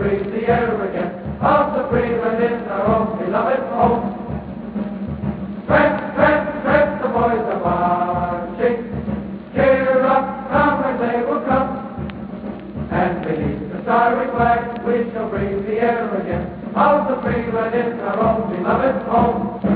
shall the air again of the free within our own beloved home. Tread, tread, tread, the boys are marching. Cheer up, comrades, they will come. And beneath the starry flag, we shall breathe the air again of the free within our own beloved home.